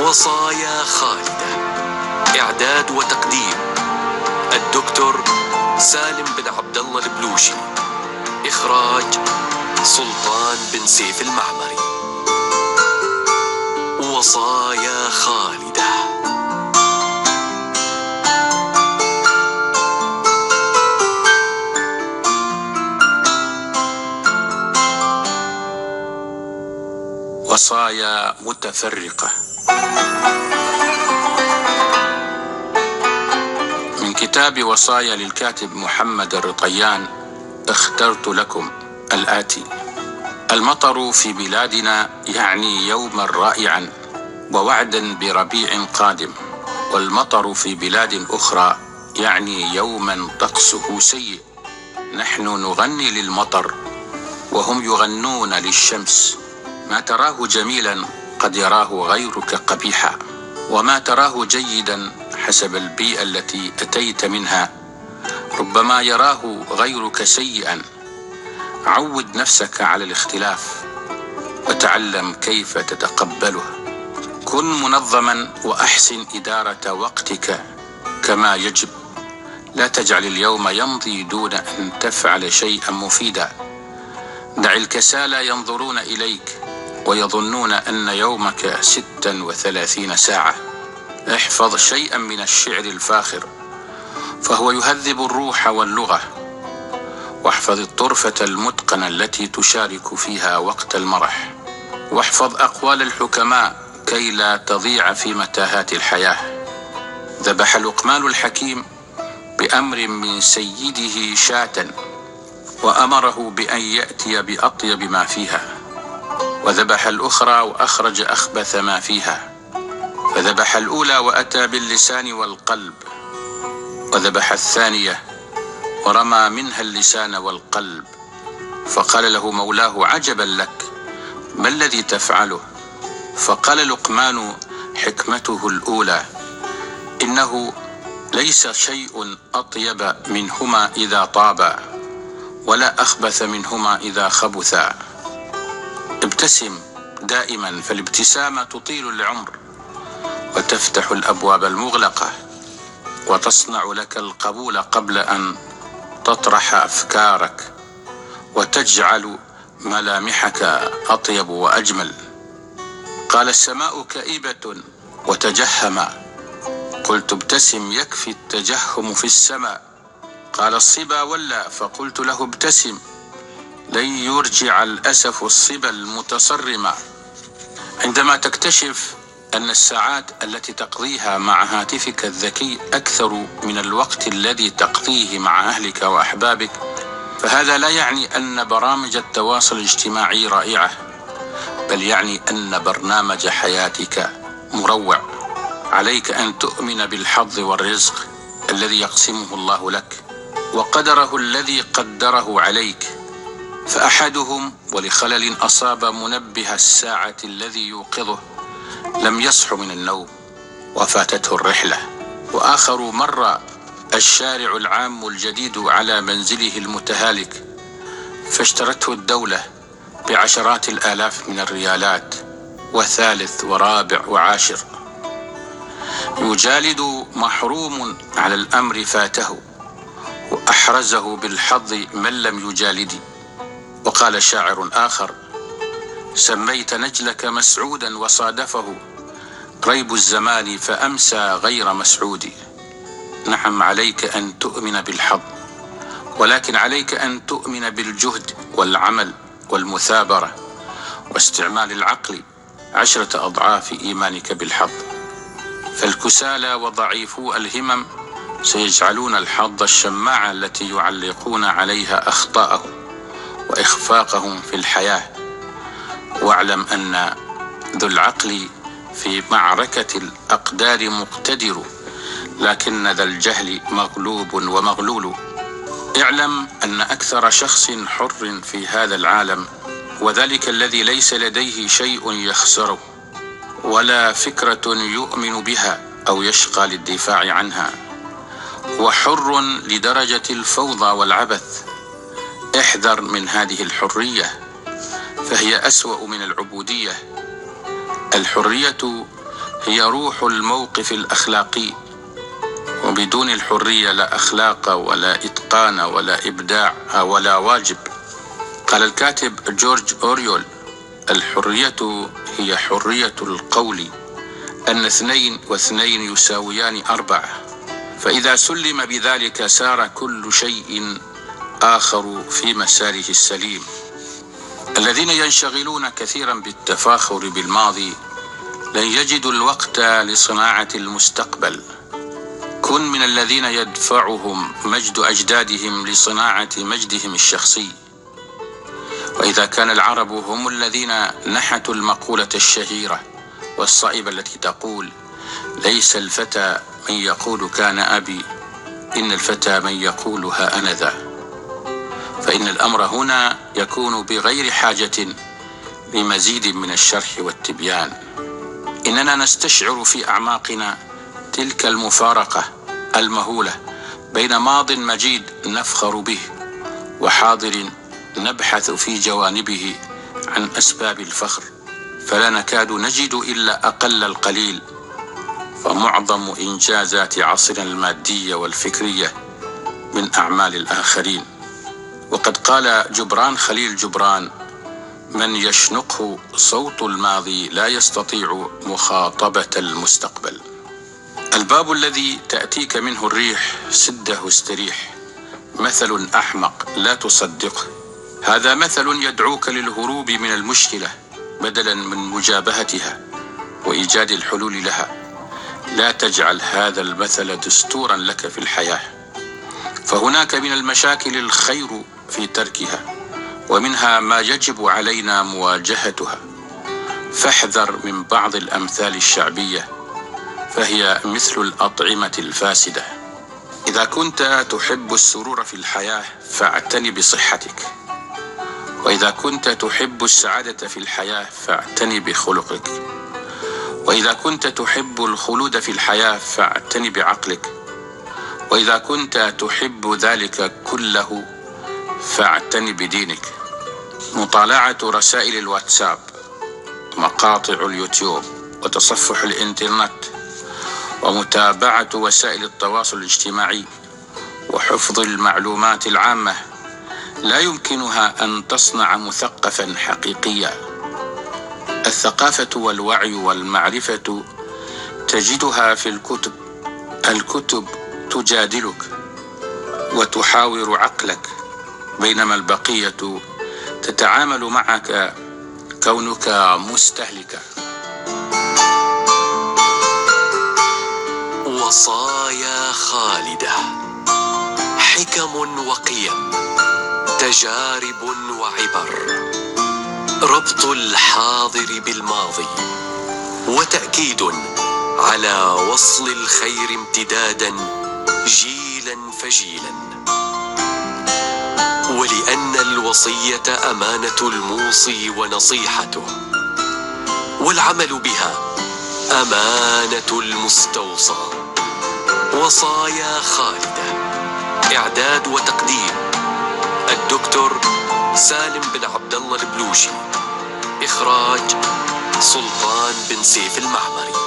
وصايا خالدة. إعداد وتقديم الدكتور سالم بن عبد الله البلوشي. إخراج سلطان بن سيف المعمري. وصايا خالدة. وصايا متفرقة. كتاب وصايا للكاتب محمد الرطيان اخترت لكم الآتي. المطر في بلادنا يعني يوما رائعا ووعدا بربيع قادم والمطر في بلاد أخرى يعني يوما طقسه سيء. نحن نغني للمطر وهم يغنون للشمس. ما تراه جميلا قد يراه غيرك قبيحا وما تراه جيدا حسب البيئة التي أتيت منها. ربما يراه غيرك سيئا. عود نفسك على الاختلاف وتعلم كيف تتقبله. كن منظما وأحسن إدارة وقتك كما يجب. لا تجعل اليوم يمضي دون أن تفعل شيئا مفيدا. دع الكسالى ينظرون إليك ويظنون أن يومك ستا وثلاثين ساعة. احفظ شيئا من الشعر الفاخر فهو يهذب الروح واللغة. واحفظ الطرفة المتقنة التي تشارك فيها وقت المرح. واحفظ أقوال الحكماء كي لا تضيع في متاهات الحياة. ذبح لقمان الحكيم بأمر من سيده شاة وأمره بأن يأتي بأطيب ما فيها. وذبح الأخرى وأخرج أخبث ما فيها. فذبح الأولى وأتى باللسان والقلب وذبح الثانية ورمى منها اللسان والقلب. فقال له مولاه عجبا لك ما الذي تفعله؟ فقال لقمان حكمته الأولى إنه ليس شيء أطيب منهما إذا طابا ولا أخبث منهما إذا خبثا. ابتسم دائما فالابتسامة تطيل العمر. وتفتح الأبواب المغلقة وتصنع لك القبول قبل أن تطرح أفكارك وتجعل ملامحك أطيب وأجمل. قال السماء كئيبة وتجهما قلت ابتسم يكفي التجهم في السماء. قال الصبا ولا. فقلت له ابتسم. لن يرجع الأسف الصبا المتصرمه عندما تكتشف أن الساعات التي تقضيها مع هاتفك الذكي أكثر من الوقت الذي تقضيه مع أهلك وأحبابك فهذا لا يعني أن برامج التواصل الاجتماعي رائعة بل يعني أن برنامج حياتك مروع. عليك أن تؤمن بالحظ والرزق الذي يقسمه الله لك وقدره الذي قدره عليك. فأحدهم ولخلل أصاب منبه الساعة الذي يوقظه لم يصح من النوم وفاتته الرحلة. وآخر مر الشارع العام الجديد على منزله المتهالك فاشترته الدولة بعشرات الآلاف من الريالات وثالث ورابع وعاشر. يجالد محروم على الأمر فاته وأحرزه بالحظ من لم يجالد. وقال شاعر آخر سميت نجلك مسعودا وصادفه ريب الزمان فأمسى غير مسعود. نعم عليك أن تؤمن بالحظ ولكن عليك أن تؤمن بالجهد والعمل والمثابرة واستعمال العقل عشرة أضعاف إيمانك بالحظ. فالكسالى وضعيفو الهمم سيجعلون الحظ الشماعة التي يعلقون عليها اخطاءهم وإخفاقهم في الحياة. واعلم أن ذو العقل في معركة الأقدار مقتدر لكن ذا الجهل مغلوب ومغلول. اعلم أن أكثر شخص حر في هذا العالم وذلك الذي ليس لديه شيء يخسره ولا فكرة يؤمن بها أو يشقى للدفاع عنها. وحر لدرجة الفوضى والعبث. احذر من هذه الحرية فهي أسوأ من العبودية. الحرية هي روح الموقف الأخلاقي. وبدون الحرية لا أخلاق ولا إتقان ولا إبداع ولا واجب. قال الكاتب جورج أوريول الحرية هي حرية القول. أن اثنين واثنين يساويان أربعة. فإذا سلم بذلك سار كل شيء آخر في مساره السليم. الذين ينشغلون كثيرا بالتفاخر بالماضي لن يجدوا الوقت لصناعة المستقبل. كن من الذين يدفعهم مجد أجدادهم لصناعة مجدهم الشخصي. وإذا كان العرب هم الذين نحتوا المقولة الشهيرة والصائبة التي تقول ليس الفتى من يقول كان أبي إن الفتى من يقول ها أنا ذا. فإن الأمر هنا يكون بغير حاجة لمزيد من الشرح والتبيان. إننا نستشعر في أعماقنا تلك المفارقة المهولة بين ماض مجيد نفخر به وحاضر نبحث في جوانبه عن أسباب الفخر فلا نكاد نجد إلا أقل القليل. فمعظم إنجازات عصرنا المادية والفكرية من أعمال الآخرين. وقد قال جبران خليل جبران من يشنقه صوت الماضي لا يستطيع مخاطبة المستقبل. الباب الذي تأتيك منه الريح سده استريح. مثل أحمق لا تصدقه هذا مثل يدعوك للهروب من المشكلة بدلا من مجابهتها وإيجاد الحلول لها. لا تجعل هذا المثل دستورا لك في الحياة. فهناك من المشاكل الخير في تركها. ومنها ما يجب علينا مواجهتها. فاحذر من بعض الأمثال الشعبية فهي مثل الأطعمة الفاسدة. إذا كنت تحب السرور في الحياة فاعتني بصحتك. وإذا كنت تحب السعادة في الحياة فاعتني بخلقك. وإذا كنت تحب الخلود في الحياة فاعتني بعقلك. وإذا كنت تحب ذلك كله فاعتني بدينك. مطالعة رسائل الواتساب مقاطع اليوتيوب وتصفح الإنترنت ومتابعة وسائل التواصل الاجتماعي وحفظ المعلومات العامة. لا يمكنها أن تصنع مثقفا حقيقيا. الثقافة والوعي والمعرفة تجدها في الكتب الكتب تجادلك وتحاور عقلك بينما البقية تتعامل معك كونك مستهلكا. وصايا خالدة. حكم وقيم. تجارب وعبر. ربط الحاضر بالماضي. وتأكيد على وصل الخير امتدادا جيلا فجيلا. ولأن الوصية أمانة الموصي ونصيحته والعمل بها أمانة المستوصى. وصايا خالدة إعداد وتقديم الدكتور سالم بن عبد الله البلوشي إخراج سلطان بن سيف المعمري.